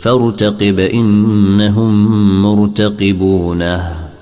فارتقب إنهم مرتقبونه.